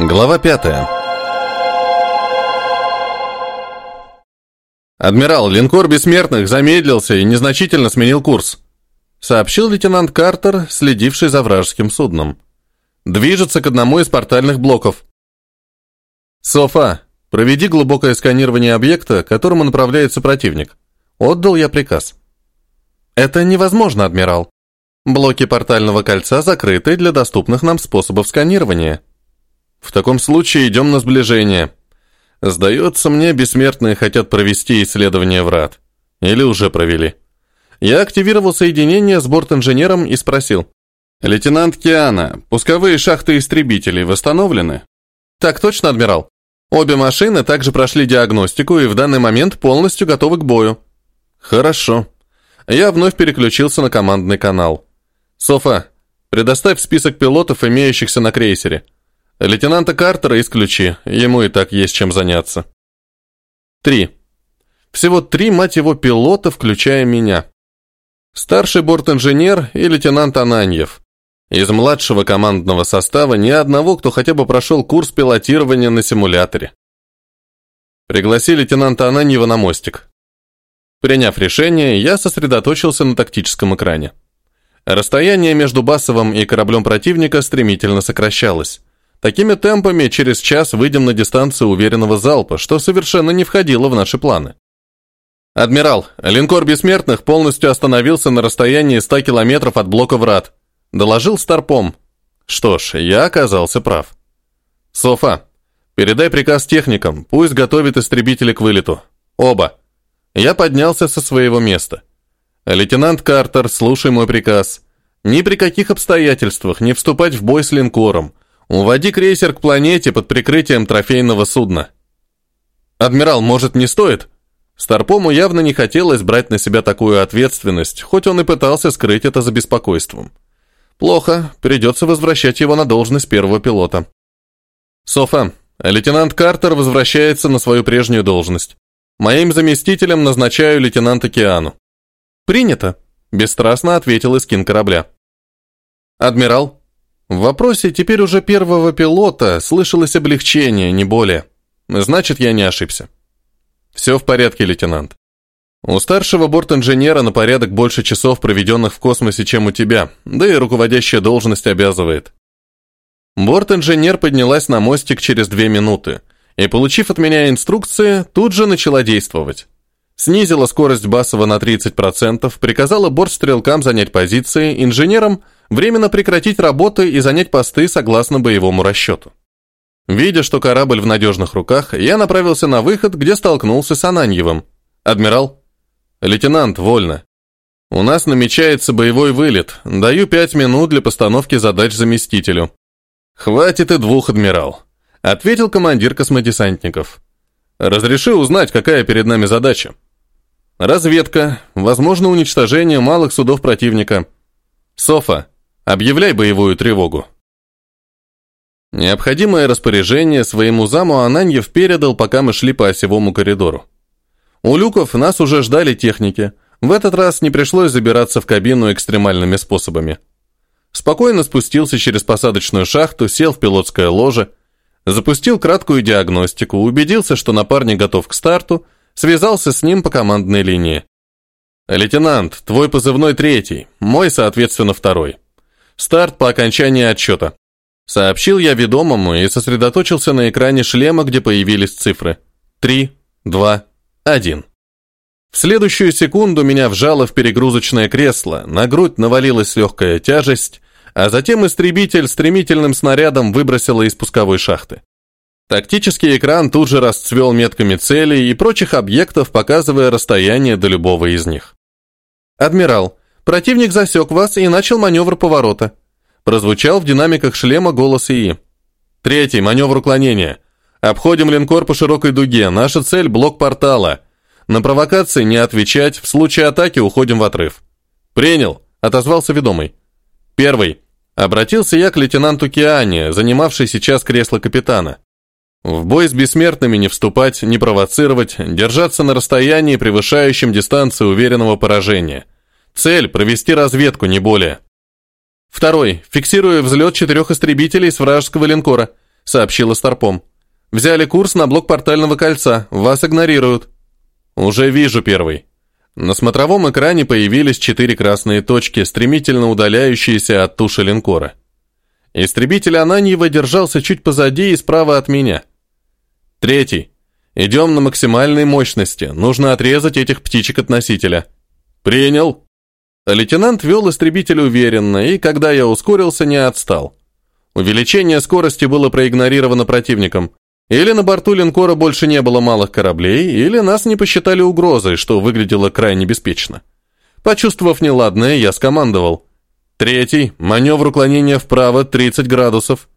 Глава пятая. «Адмирал, линкор Бессмертных замедлился и незначительно сменил курс», сообщил лейтенант Картер, следивший за вражеским судном. «Движется к одному из портальных блоков». «Софа, проведи глубокое сканирование объекта, к которому направляется противник». Отдал я приказ. «Это невозможно, адмирал. Блоки портального кольца закрыты для доступных нам способов сканирования». В таком случае идем на сближение. Сдается мне, бессмертные хотят провести исследование врат. Или уже провели. Я активировал соединение с борт-инженером и спросил. «Лейтенант Киана, пусковые шахты истребителей восстановлены?» «Так точно, адмирал. Обе машины также прошли диагностику и в данный момент полностью готовы к бою». «Хорошо». Я вновь переключился на командный канал. «Софа, предоставь список пилотов, имеющихся на крейсере. Лейтенанта Картера исключи, ему и так есть чем заняться. Три. Всего три, мать его, пилота, включая меня. Старший борт-инженер и лейтенант Ананьев. Из младшего командного состава ни одного, кто хотя бы прошел курс пилотирования на симуляторе. Пригласи лейтенанта Ананьева на мостик. Приняв решение, я сосредоточился на тактическом экране. Расстояние между Басовым и кораблем противника стремительно сокращалось. Такими темпами через час выйдем на дистанцию уверенного залпа, что совершенно не входило в наши планы. «Адмирал, линкор Бессмертных полностью остановился на расстоянии 100 километров от блока врат», — доложил Старпом. Что ж, я оказался прав. «Софа, передай приказ техникам, пусть готовят истребители к вылету. Оба». Я поднялся со своего места. «Лейтенант Картер, слушай мой приказ. Ни при каких обстоятельствах не вступать в бой с линкором, Уводи крейсер к планете под прикрытием трофейного судна. Адмирал, может, не стоит? Старпому явно не хотелось брать на себя такую ответственность, хоть он и пытался скрыть это за беспокойством. Плохо, придется возвращать его на должность первого пилота. Софа, лейтенант Картер возвращается на свою прежнюю должность. Моим заместителем назначаю лейтенанта Киану. Принято, бесстрастно ответил Искин корабля. Адмирал, в вопросе теперь уже первого пилота слышалось облегчение, не более. Значит, я не ошибся. Все в порядке, лейтенант. У старшего борт-инженера на порядок больше часов, проведенных в космосе, чем у тебя, да и руководящая должность обязывает. Борт-инженер поднялась на мостик через две минуты и, получив от меня инструкции, тут же начала действовать. Снизила скорость Басова на 30%, приказала бортстрелкам занять позиции, инженерам – временно прекратить работы и занять посты согласно боевому расчету. Видя, что корабль в надежных руках, я направился на выход, где столкнулся с Ананьевым. «Адмирал?» «Лейтенант, вольно. У нас намечается боевой вылет. Даю пять минут для постановки задач заместителю». «Хватит и двух, адмирал», — ответил командир космодесантников. «Разреши узнать, какая перед нами задача?» «Разведка. Возможно, уничтожение малых судов противника». «Софа, Объявляй боевую тревогу. Необходимое распоряжение своему заму Ананьев передал, пока мы шли по осевому коридору. У люков нас уже ждали техники. В этот раз не пришлось забираться в кабину экстремальными способами. Спокойно спустился через посадочную шахту, сел в пилотское ложе, запустил краткую диагностику, убедился, что напарник готов к старту, связался с ним по командной линии. «Лейтенант, твой позывной третий, мой, соответственно, второй. Старт по окончании отчета. Сообщил я ведомому и сосредоточился на экране шлема, где появились цифры. Три, два, один. В следующую секунду меня вжало в перегрузочное кресло, на грудь навалилась легкая тяжесть, а затем истребитель стремительным снарядом выбросило из пусковой шахты. Тактический экран тут же расцвел метками целей и прочих объектов, показывая расстояние до любого из них. «Адмирал, Противник засек вас и начал маневр поворота. Прозвучал в динамиках шлема голос ИИ. Третий, маневр уклонения. Обходим линкор по широкой дуге. Наша цель – блок портала. На провокации не отвечать, в случае атаки уходим в отрыв. Принял, отозвался ведомый. Первый. Обратился я к лейтенанту Киане, занимавшей сейчас кресло капитана. В бой с бессмертными не вступать, не провоцировать, держаться на расстоянии, превышающем дистанцию уверенного поражения – Цель – провести разведку, не более. Второй. Фиксирую взлет четырех истребителей с вражеского линкора. сообщила Старпом. «Взяли курс на блок портального кольца, вас игнорируют». «Уже вижу первый». На смотровом экране появились четыре красные точки, стремительно удаляющиеся от туши линкора. Истребитель Ананьева держался чуть позади и справа от меня. Третий. Идем на максимальной мощности. Нужно отрезать этих птичек от носителя. Принял. Лейтенант вел истребитель уверенно, и когда я ускорился, не отстал. Увеличение скорости было проигнорировано противником. Или на борту линкора больше не было малых кораблей, или нас не посчитали угрозой, что выглядело крайне беспечно. Почувствовав неладное, я скомандовал. Третий, маневр уклонения вправо 30 градусов.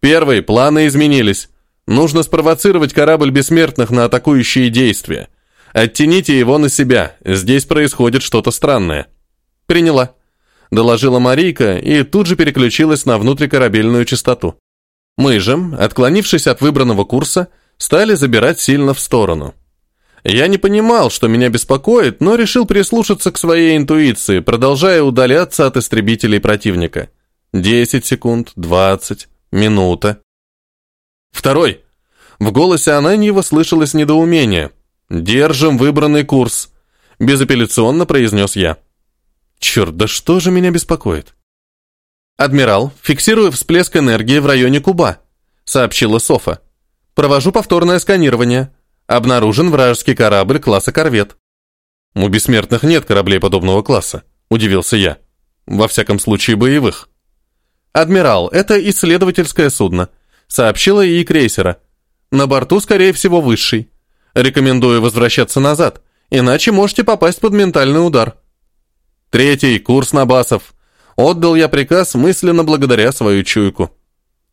Первый, планы изменились. Нужно спровоцировать корабль бессмертных на атакующие действия. Оттяните его на себя, здесь происходит что-то странное. Приняла. Доложила Марийка и тут же переключилась на внутрикорабельную частоту. Мы же, отклонившись от выбранного курса, стали забирать сильно в сторону. Я не понимал, что меня беспокоит, но решил прислушаться к своей интуиции, продолжая удаляться от истребителей противника. Десять секунд, двадцать, минута. Второй. В голосе Ананьева слышалось недоумение. «Держим выбранный курс», – безапелляционно произнес я. «Черт, да что же меня беспокоит?» «Адмирал, фиксирую всплеск энергии в районе Куба», — сообщила Софа. «Провожу повторное сканирование. Обнаружен вражеский корабль класса корвет». «У бессмертных нет кораблей подобного класса», — удивился я. «Во всяком случае, боевых». «Адмирал, это исследовательское судно», — сообщила и крейсера. «На борту, скорее всего, высший. Рекомендую возвращаться назад, иначе можете попасть под ментальный удар». «Третий, курс на басов», Отдал я приказ мысленно благодаря свою чуйку.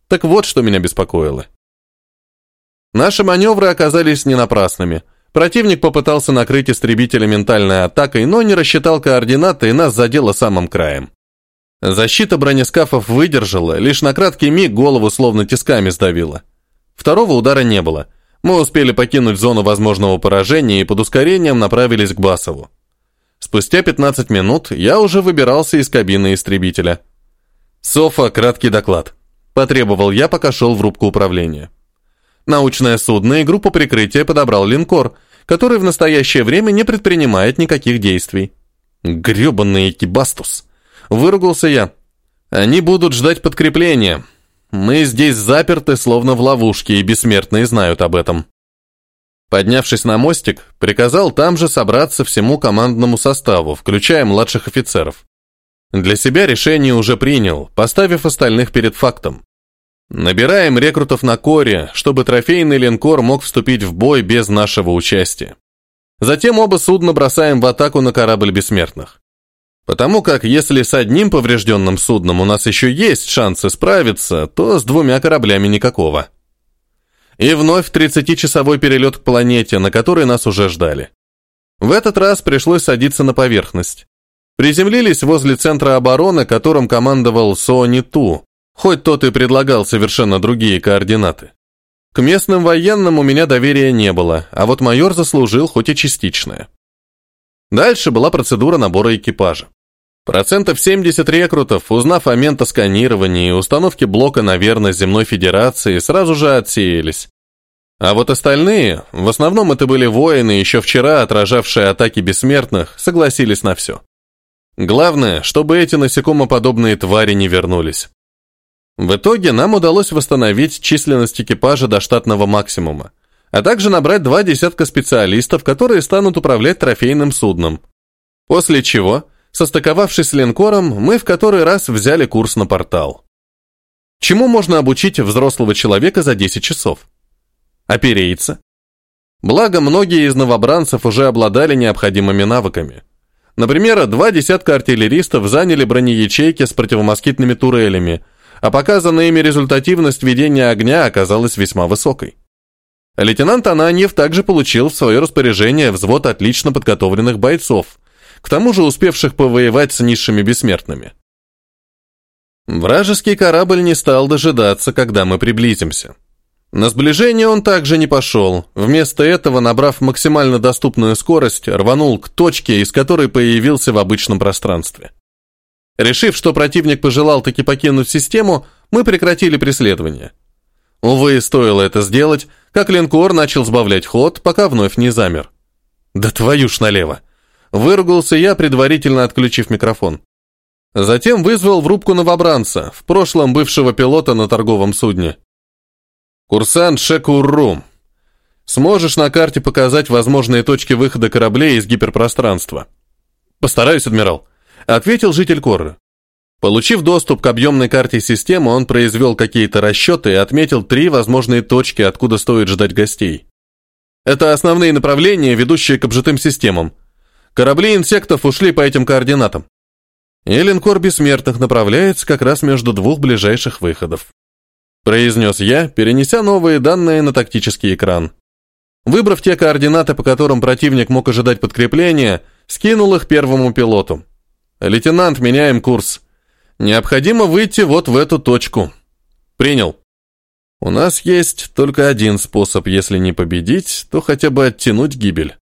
Так вот, что меня беспокоило. Наши маневры оказались не напрасными. Противник попытался накрыть истребителя ментальной атакой, но не рассчитал координаты и нас задело самым краем. Защита бронескафов выдержала, лишь на краткий миг голову словно тисками сдавила. Второго удара не было. Мы успели покинуть зону возможного поражения и под ускорением направились к Басову. Спустя 15 минут я уже выбирался из кабины истребителя. «Софа, краткий доклад», – потребовал я, пока шел в рубку управления. Научное судно и группа прикрытия подобрал линкор, который в настоящее время не предпринимает никаких действий. «Гребанный экибастус!» – выругался я. «Они будут ждать подкрепления. Мы здесь заперты, словно в ловушке, и бессмертные знают об этом». Поднявшись на мостик, приказал там же собраться всему командному составу, включая младших офицеров. Для себя решение уже принял, поставив остальных перед фактом. Набираем рекрутов на коре, чтобы трофейный линкор мог вступить в бой без нашего участия. Затем оба судна бросаем в атаку на корабль бессмертных. Потому как если с одним поврежденным судном у нас еще есть шансы справиться, то с двумя кораблями никакого. И вновь 30-часовой перелет к планете, на которой нас уже ждали. В этот раз пришлось садиться на поверхность. Приземлились возле центра обороны, которым командовал Сони Ту, хоть тот и предлагал совершенно другие координаты. К местным военным у меня доверия не было, а вот майор заслужил хоть и частичное. Дальше была процедура набора экипажа. Процентов 70 рекрутов, узнав о ментосканировании и установке блока на верность Земной Федерации, сразу же отсеялись. А вот остальные, в основном это были воины, еще вчера отражавшие атаки бессмертных, согласились на все. Главное, чтобы эти насекомоподобные твари не вернулись. В итоге нам удалось восстановить численность экипажа до штатного максимума, а также набрать два десятка специалистов, которые станут управлять трофейным судном. После чего Состыковавшись с линкором, мы в который раз взяли курс на портал. Чему можно обучить взрослого человека за 10 часов? Опереться. Благо, многие из новобранцев уже обладали необходимыми навыками. Например, два десятка артиллеристов заняли бронеячейки с противомоскитными турелями, а показанная ими результативность ведения огня оказалась весьма высокой. Лейтенант Ананьев также получил в свое распоряжение взвод отлично подготовленных бойцов, к тому же успевших повоевать с низшими бессмертными. Вражеский корабль не стал дожидаться, когда мы приблизимся. На сближение он также не пошел, вместо этого, набрав максимально доступную скорость, рванул к точке, из которой появился в обычном пространстве. Решив, что противник пожелал таки покинуть систему, мы прекратили преследование. Увы, стоило это сделать, как линкор начал сбавлять ход, пока вновь не замер. «Да твою ж налево!» Выругался я, предварительно отключив микрофон. Затем вызвал в рубку новобранца, в прошлом бывшего пилота на торговом судне. «Курсант Шекурру, сможешь на карте показать возможные точки выхода кораблей из гиперпространства?» «Постараюсь, адмирал», — ответил житель Корры. Получив доступ к объемной карте системы, он произвел какие-то расчеты и отметил три возможные точки, откуда стоит ждать гостей. Это основные направления, ведущие к обжитым системам. Корабли инсектов ушли по этим координатам. И линкор бессмертных направляется как раз между двух ближайших выходов. Произнес я, перенеся новые данные на тактический экран. Выбрав те координаты, по которым противник мог ожидать подкрепления, скинул их первому пилоту. «Лейтенант, меняем курс. Необходимо выйти вот в эту точку. Принял. У нас есть только один способ, если не победить, то хотя бы оттянуть гибель.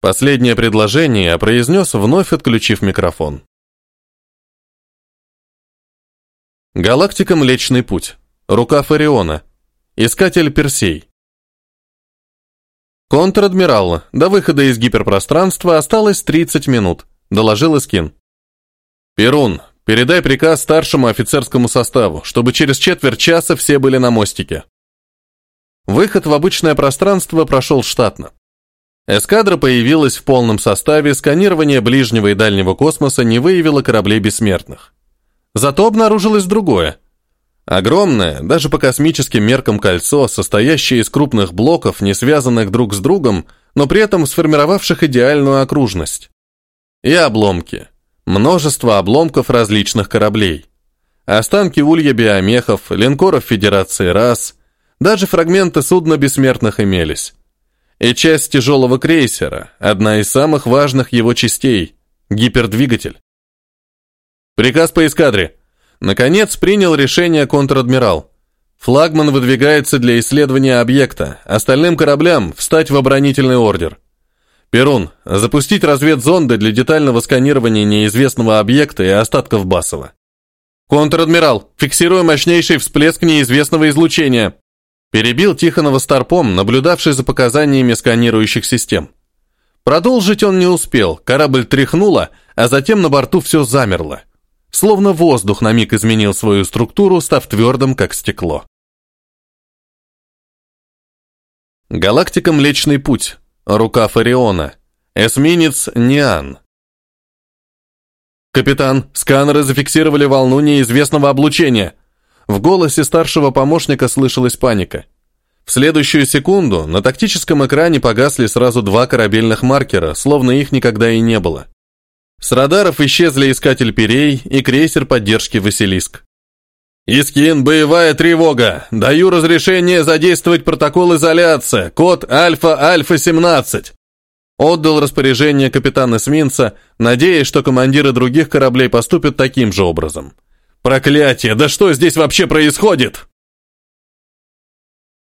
Последнее предложение произнес, вновь отключив микрофон. Галактика Млечный Путь. Рука Фариона. Искатель Персей. Контр-адмирал, до выхода из гиперпространства осталось 30 минут, доложил Искин. Перун, Передай приказ старшему офицерскому составу, чтобы через четверть часа все были на мостике. Выход в обычное пространство прошел штатно. Эскадра появилась в полном составе, сканирование ближнего и дальнего космоса не выявило кораблей бессмертных. Зато обнаружилось другое. Огромное, даже по космическим меркам кольцо, состоящее из крупных блоков, не связанных друг с другом, но при этом сформировавших идеальную окружность. И обломки. Множество обломков различных кораблей. Останки улья биомехов, линкоров Федерации рас, даже фрагменты судна бессмертных имелись. И часть тяжелого крейсера, одна из самых важных его частей – гипердвигатель. Приказ по эскадре. Наконец принял решение контр-адмирал. Флагман выдвигается для исследования объекта, остальным кораблям встать в оборонительный ордер. Перун, запустить разведзонды для детального сканирования неизвестного объекта и остатков Басова. Контр-адмирал, фиксируя мощнейший всплеск неизвестного излучения. Перебил Тихонова Старпом, наблюдавший за показаниями сканирующих систем. Продолжить он не успел, корабль тряхнуло, а затем на борту все замерло. Словно воздух на миг изменил свою структуру, став твердым, как стекло. Галактика Млечный Путь. Рука Фариона. Эсминец Ниан. «Капитан, сканеры зафиксировали волну неизвестного облучения». В голосе старшего помощника слышалась паника. В следующую секунду на тактическом экране погасли сразу два корабельных маркера, словно их никогда и не было. С радаров исчезли искатель Перей и крейсер поддержки «Василиск». «Искин, боевая тревога! Даю разрешение задействовать протокол изоляции, код Альфа-Альфа-17!» Отдал распоряжение капитан эсминца, надеясь, что командиры других кораблей поступят таким же образом. «Проклятие! Да что здесь вообще происходит?»